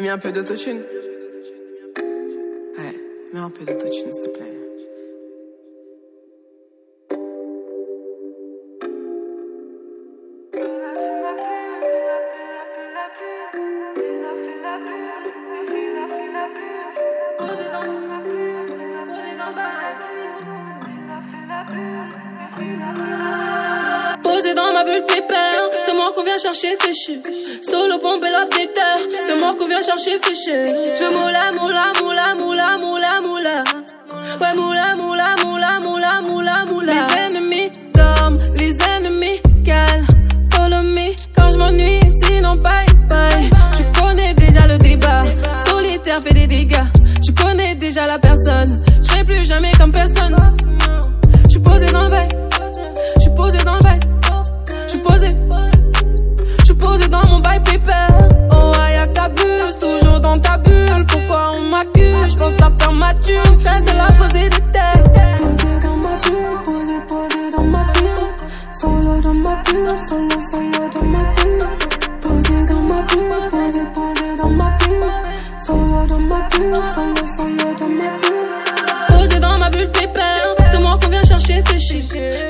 Mis un peu d'autotune Ouais, mets un peu d'autotune, s'il te plaît. Posé dans ma bulle pépère, c'est moi qu'on vient chercher fichu. Solo pompe et la péter, c'est moi qu'on vient chercher fichu. Je veux moula, moula, moula, moula, moula, moula. Ouais, moula, moula, moula, moula, moula, moula. Les ennemis dorment, les ennemis calent. Follow me quand je m'ennuie, sinon bye bye. Tu connais déjà le débat, solitaire fait des dégâts. Tu connais déjà la personne, je plus jamais comme personne. Ma thune, reste des têtes. Posé dans ma bulle, posé, posé dans ma bulle. Solo dans ma bulle, solo, solo dans ma bulle. Posé dans ma bulle, posé, posé dans ma bulle. Solo dans ma bulle, solo, solo dans ma bulle. Posé dans ma bulle pépère, c'est moi qu'on vient chercher fichu.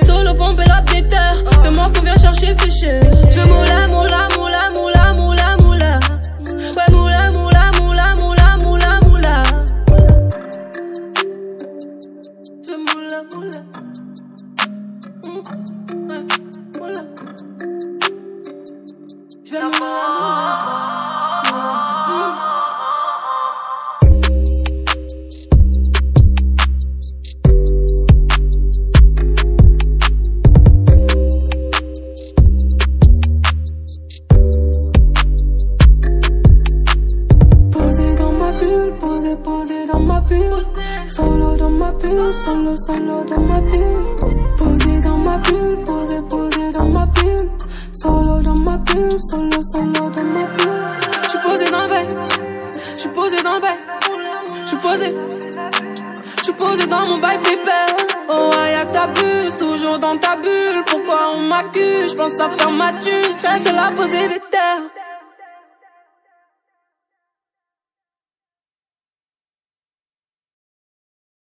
Solo pompe et la péter, c'est moi qu'on vient chercher fichu. Moula, moula. Ouais, moula. Je veux moula, moula. moula, mm. Posé dans ma bulle, posé, posé dans ma bulle. Ma bulle, solo, solo dans ma bulle. Posé dans ma bulle, posé, posé dans ma bulle. Solo dans ma bulle, solo, solo dans ma bulle. Je suis posé dans le bail. Je suis posé dans le bail. Je suis posé. Je suis posé dans mon bail pépère. Oh, aïe, t'abuses, toujours dans ta bulle. Pourquoi on m'accuse? Je pense à faire ma thune. Je reste là poser des terres.